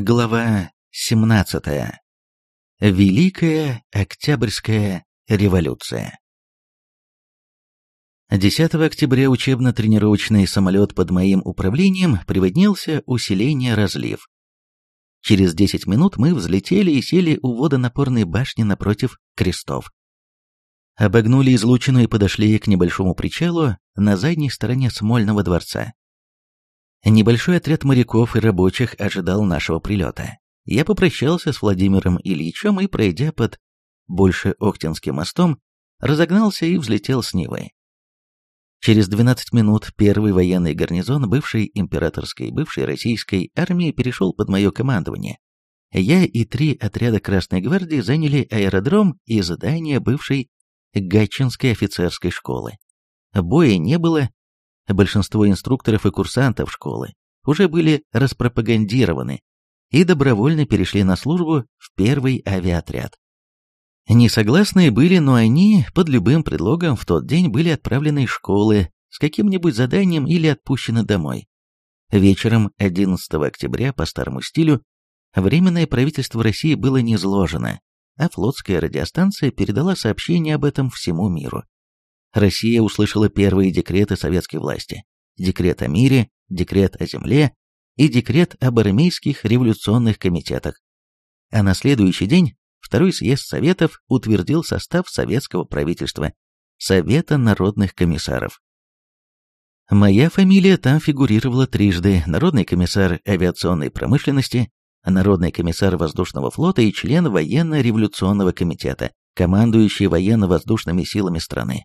Глава 17. Великая Октябрьская революция. 10 октября учебно-тренировочный самолет под моим управлением приводнился у селения Разлив. Через 10 минут мы взлетели и сели у водонапорной башни напротив крестов. Обогнули излучину и подошли к небольшому причалу на задней стороне Смольного дворца. Небольшой отряд моряков и рабочих ожидал нашего прилета. Я попрощался с Владимиром Ильичем и, пройдя под больше Октинским мостом, разогнался и взлетел с Нивы. Через 12 минут первый военный гарнизон бывшей императорской бывшей российской армии перешел под мое командование. Я и три отряда Красной гвардии заняли аэродром и здание бывшей Гатчинской офицерской школы. Боя не было, большинство инструкторов и курсантов школы уже были распропагандированы и добровольно перешли на службу в первый авиаотряд. Несогласные были, но они под любым предлогом в тот день были отправлены из школы с каким-нибудь заданием или отпущены домой. Вечером 11 октября по старому стилю Временное правительство России было низложено, а флотская радиостанция передала сообщение об этом всему миру. Россия услышала первые декреты советской власти. Декрет о мире, декрет о земле и декрет об армейских революционных комитетах. А на следующий день Второй съезд Советов утвердил состав советского правительства Совета народных комиссаров. Моя фамилия там фигурировала трижды. Народный комиссар авиационной промышленности, Народный комиссар воздушного флота и член военно-революционного комитета, командующий военно-воздушными силами страны.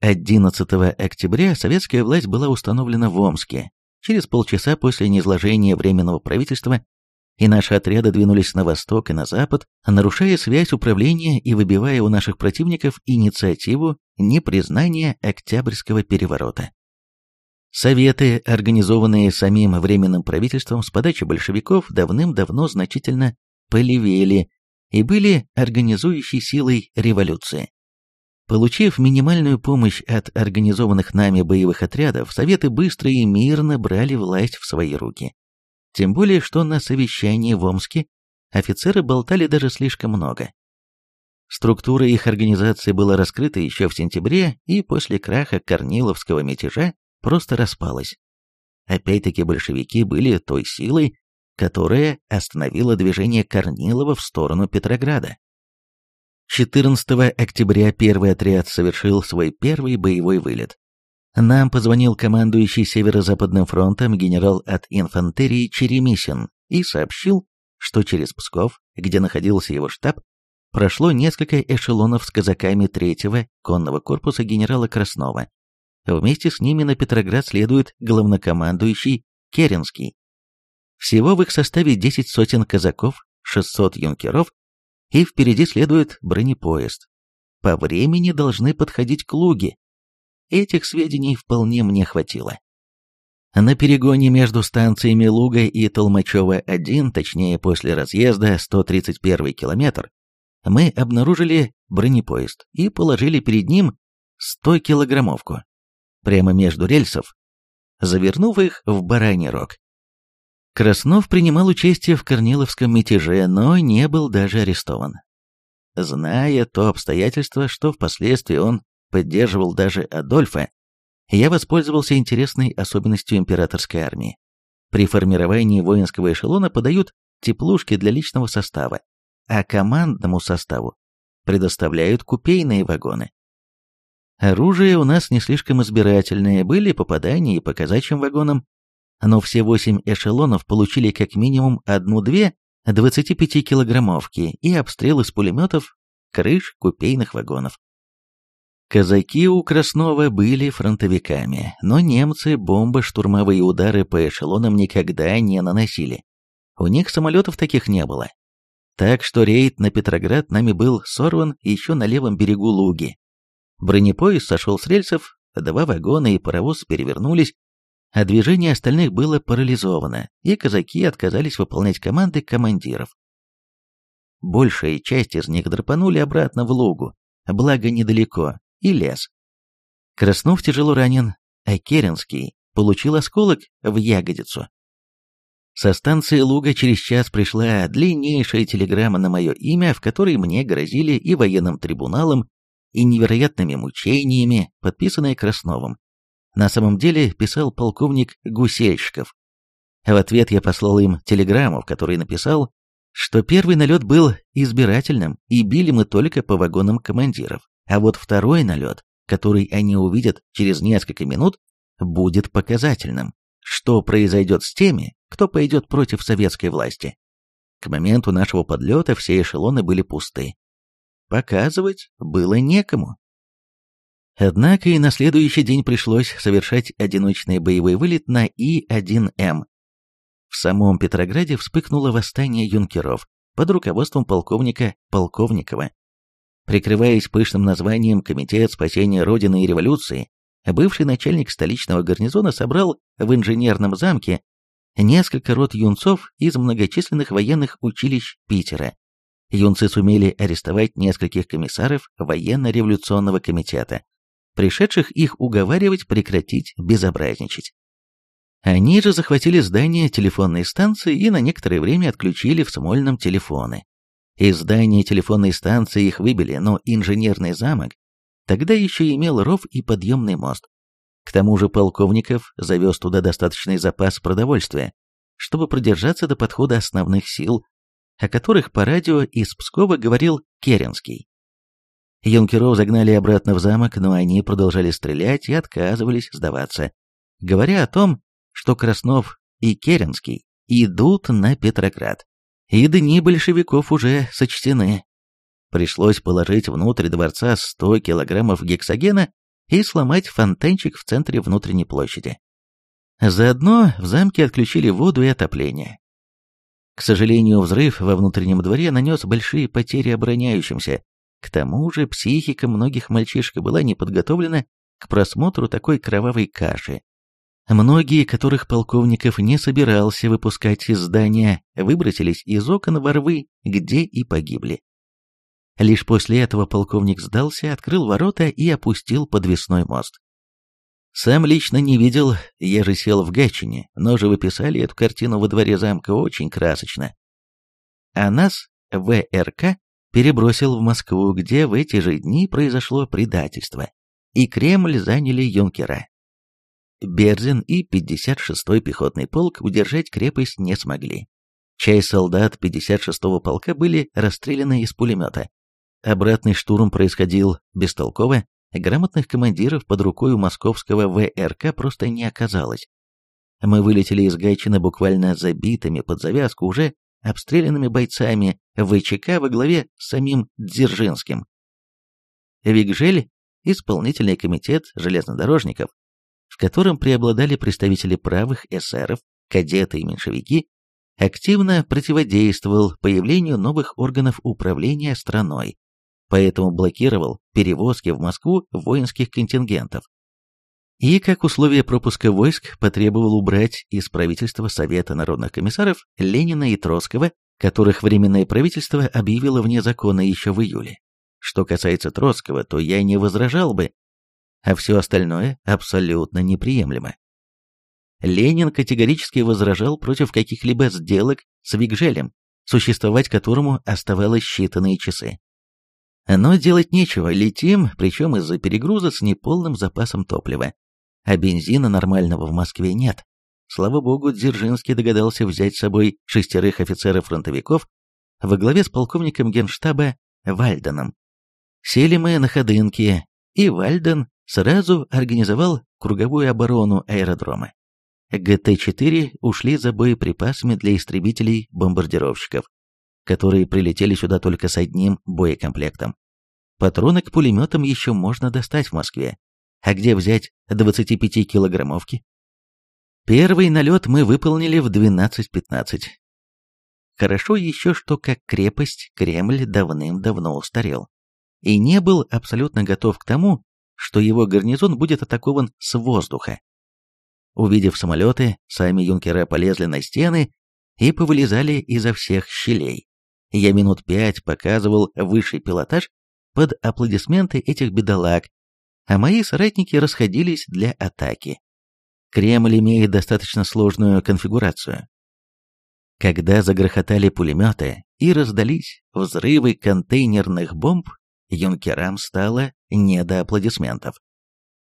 11 октября советская власть была установлена в Омске. Через полчаса после низложения Временного правительства и наши отряды двинулись на восток и на запад, нарушая связь управления и выбивая у наших противников инициативу непризнания Октябрьского переворота. Советы, организованные самим Временным правительством с подачи большевиков, давным-давно значительно полевели и были организующей силой революции. Получив минимальную помощь от организованных нами боевых отрядов, Советы быстро и мирно брали власть в свои руки. Тем более, что на совещании в Омске офицеры болтали даже слишком много. Структура их организации была раскрыта еще в сентябре и после краха Корниловского мятежа просто распалась. Опять-таки большевики были той силой, которая остановила движение Корнилова в сторону Петрограда. 14 октября первый отряд совершил свой первый боевой вылет. Нам позвонил командующий Северо-Западным фронтом генерал от инфантерии Черемисин и сообщил, что через Псков, где находился его штаб, прошло несколько эшелонов с казаками третьего конного корпуса генерала Краснова. Вместе с ними на Петроград следует главнокомандующий Керенский. Всего в их составе 10 сотен казаков, 600 юнкеров и впереди следует бронепоезд. По времени должны подходить к Луге. Этих сведений вполне мне хватило. На перегоне между станциями Луга и Толмачева-1, точнее после разъезда 131 километр, мы обнаружили бронепоезд и положили перед ним 100-килограммовку, прямо между рельсов, завернув их в бараний рог. Краснов принимал участие в Корниловском мятеже, но не был даже арестован. Зная то обстоятельство, что впоследствии он поддерживал даже Адольфа, я воспользовался интересной особенностью императорской армии. При формировании воинского эшелона подают теплушки для личного состава, а командному составу предоставляют купейные вагоны. Оружие у нас не слишком избирательное, были попадания и по казачьим вагонам, но все восемь эшелонов получили как минимум одну-две 25-килограммовки и обстрел из пулеметов крыш купейных вагонов. Казаки у Краснова были фронтовиками, но немцы бомбо-штурмовые удары по эшелонам никогда не наносили. У них самолетов таких не было. Так что рейд на Петроград нами был сорван еще на левом берегу Луги. Бронепоезд сошел с рельсов, два вагона и паровоз перевернулись, а движение остальных было парализовано, и казаки отказались выполнять команды командиров. Большая часть из них драпанули обратно в лугу, благо недалеко, и лес. Краснов тяжело ранен, а Керенский получил осколок в ягодицу. Со станции Луга через час пришла длиннейшая телеграмма на мое имя, в которой мне грозили и военным трибуналом, и невероятными мучениями, подписанная Красновым. На самом деле писал полковник Гусельщиков. В ответ я послал им телеграмму, в которой написал, что первый налет был избирательным, и били мы только по вагонам командиров, а вот второй налет, который они увидят через несколько минут, будет показательным. Что произойдет с теми, кто пойдет против советской власти? К моменту нашего подлета все эшелоны были пусты. Показывать было некому. Однако и на следующий день пришлось совершать одиночный боевой вылет на И-1М. В самом Петрограде вспыхнуло восстание юнкеров под руководством полковника Полковникова. Прикрываясь пышным названием «Комитет спасения Родины и революции», бывший начальник столичного гарнизона собрал в инженерном замке несколько рот юнцов из многочисленных военных училищ Питера. Юнцы сумели арестовать нескольких комиссаров военно-революционного комитета, пришедших их уговаривать прекратить безобразничать. Они же захватили здание телефонной станции и на некоторое время отключили в Смольном телефоны. Из здания телефонной станции их выбили, но инженерный замок тогда еще имел ров и подъемный мост. К тому же Полковников завез туда достаточный запас продовольствия, чтобы продержаться до подхода основных сил, о которых по радио из Пскова говорил Керенский. Юнкеров загнали обратно в замок, но они продолжали стрелять и отказывались сдаваться, говоря о том, что Краснов и Керенский идут на Петроград. И дни большевиков уже сочтены. Пришлось положить внутрь дворца 100 килограммов гексогена и сломать фонтанчик в центре внутренней площади. Заодно в замке отключили воду и отопление. К сожалению, взрыв во внутреннем дворе нанес большие потери обороняющимся. К тому же психика многих мальчишек была не подготовлена к просмотру такой кровавой каши. Многие, которых полковников не собирался выпускать из здания, выбросились из окон во рвы, где и погибли. Лишь после этого полковник сдался, открыл ворота и опустил подвесной мост. Сам лично не видел, я же сел в Гатчине, но же выписали эту картину во дворе замка очень красочно. А нас ВРК перебросил в Москву, где в эти же дни произошло предательство, и Кремль заняли юнкера. Берзин и 56-й пехотный полк удержать крепость не смогли. Часть солдат 56-го полка были расстреляны из пулемета. Обратный штурм происходил бестолково, грамотных командиров под рукой у московского ВРК просто не оказалось. Мы вылетели из Гайчина буквально забитыми под завязку уже обстрелянными бойцами ВЧК во главе с самим Дзержинским. Вигжель, исполнительный комитет железнодорожников, в котором преобладали представители правых эсеров, кадеты и меньшевики, активно противодействовал появлению новых органов управления страной, поэтому блокировал перевозки в Москву воинских контингентов. И как условие пропуска войск потребовал убрать из правительства Совета народных комиссаров Ленина и Троцкого, которых Временное правительство объявило вне закона еще в июле. Что касается Троцкого, то я не возражал бы, а все остальное абсолютно неприемлемо. Ленин категорически возражал против каких-либо сделок с Вигжелем, существовать которому оставалось считанные часы. Но делать нечего, летим, причем из-за перегруза с неполным запасом топлива. А бензина нормального в Москве нет. Слава богу, Дзержинский догадался взять с собой шестерых офицеров-фронтовиков во главе с полковником генштаба Вальденом. Сели мы на ходынки, и Вальден сразу организовал круговую оборону аэродрома. ГТ-4 ушли за боеприпасами для истребителей-бомбардировщиков, которые прилетели сюда только с одним боекомплектом. Патроны к пулеметам еще можно достать в Москве. А где взять 25-килограммовки? Первый налет мы выполнили в 12.15. Хорошо еще, что как крепость Кремль давным-давно устарел и не был абсолютно готов к тому, что его гарнизон будет атакован с воздуха. Увидев самолеты, сами юнкера полезли на стены и повылезали изо всех щелей. Я минут пять показывал высший пилотаж под аплодисменты этих бедолаг, а мои соратники расходились для атаки. Кремль имеет достаточно сложную конфигурацию. Когда загрохотали пулеметы и раздались взрывы контейнерных бомб, юнкерам стало не до аплодисментов.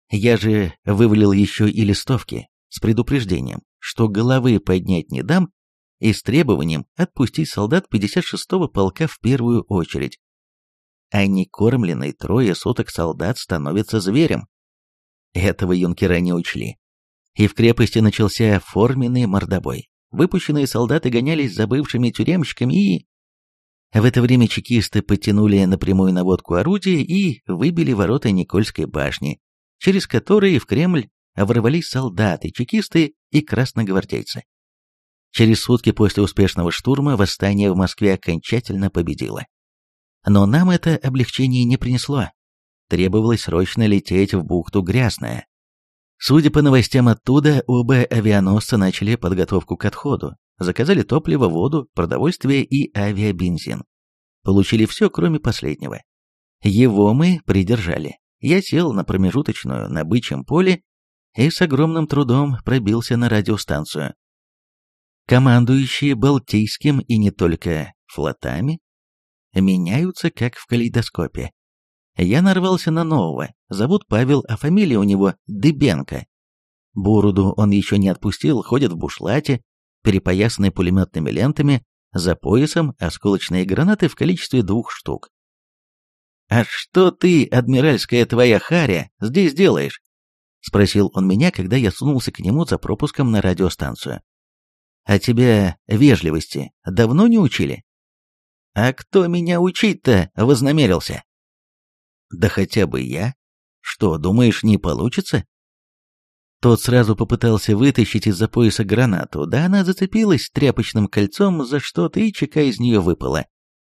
Я же вывалил еще и листовки с предупреждением, что головы поднять не дам, и с требованием отпустить солдат 56-го полка в первую очередь. А некормленный трое суток солдат становится зверем. Этого юнкера не учли. И в крепости начался форменный мордобой. Выпущенные солдаты гонялись за бывшими тюремщиками и... В это время чекисты подтянули напрямую наводку орудия и выбили ворота Никольской башни, через которые в Кремль ворвались солдаты, чекисты и красногвардейцы. Через сутки после успешного штурма восстание в Москве окончательно победило. Но нам это облегчение не принесло. Требовалось срочно лететь в бухту Грязная. Судя по новостям оттуда, оба авианосца начали подготовку к отходу, заказали топливо, воду, продовольствие и авиабензин. Получили все, кроме последнего. Его мы придержали. Я сел на промежуточную на бычьем поле и с огромным трудом пробился на радиостанцию. Командующие Балтийским и не только флотами меняются как в калейдоскопе. Я нарвался на нового, зовут Павел, а фамилия у него Дыбенко. Бороду он еще не отпустил, ходит в бушлате, перепоясанный пулеметными лентами, за поясом осколочные гранаты в количестве двух штук. «А что ты, адмиральская твоя харя, здесь делаешь?» — спросил он меня, когда я сунулся к нему за пропуском на радиостанцию. «А тебя вежливости давно не учили?» «А кто меня учить-то вознамерился?» «Да хотя бы я. Что, думаешь, не получится?» Тот сразу попытался вытащить из-за пояса гранату, да она зацепилась тряпочным кольцом за что-то, и чека из нее выпала.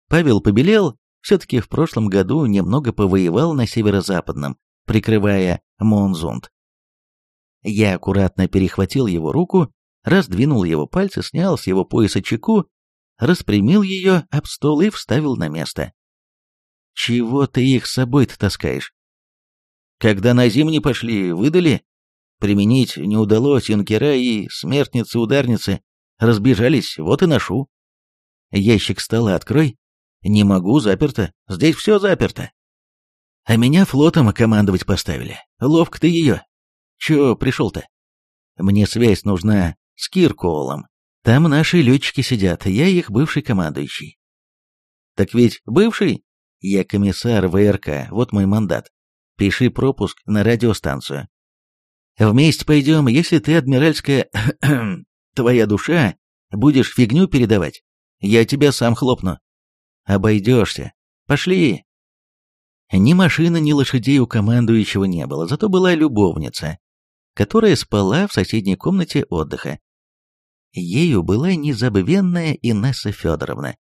Павел побелел, все-таки в прошлом году немного повоевал на северо-западном, прикрывая Монзунд. Я аккуратно перехватил его руку, раздвинул его пальцы, снял с его пояса чеку, распрямил ее об стол и вставил на место. «Чего ты их с собой-то таскаешь?» «Когда на зимний пошли, выдали?» Применить не удалось, юнкера и смертницы-ударницы разбежались, вот и ношу. Ящик стола открой. Не могу, заперто. Здесь все заперто. А меня флотом командовать поставили. Ловко ты ее. Че пришел-то? Мне связь нужна с Кирколом. Там наши летчики сидят, я их бывший командующий. Так ведь бывший? Я комиссар ВРК, вот мой мандат. Пиши пропуск на радиостанцию. Вместе пойдем, если ты, адмиральская, твоя душа, будешь фигню передавать. Я тебя сам хлопну. Обойдешься. Пошли. Ни машины, ни лошадей у командующего не было, зато была любовница, которая спала в соседней комнате отдыха. Ею была незабвенная Инесса Федоровна,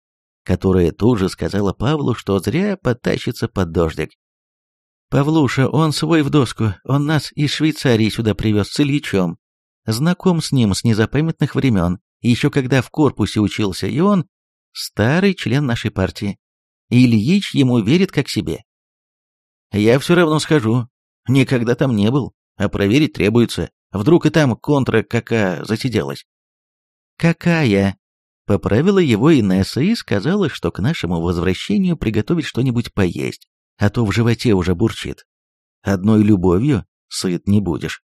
которая тут же сказала Павлу, что зря потащится под дождик. Павлуша, он свой в доску, он нас из Швейцарии сюда привез с Ильичом. Знаком с ним с незапамятных времен, еще когда в корпусе учился, и он старый член нашей партии. Ильич ему верит как себе. Я все равно схожу. Никогда там не был, а проверить требуется. Вдруг и там контра какая засиделась. Какая? Поправила его Инесса и сказала, что к нашему возвращению приготовить что-нибудь поесть а то в животе уже бурчит. Одной любовью сыт не будешь.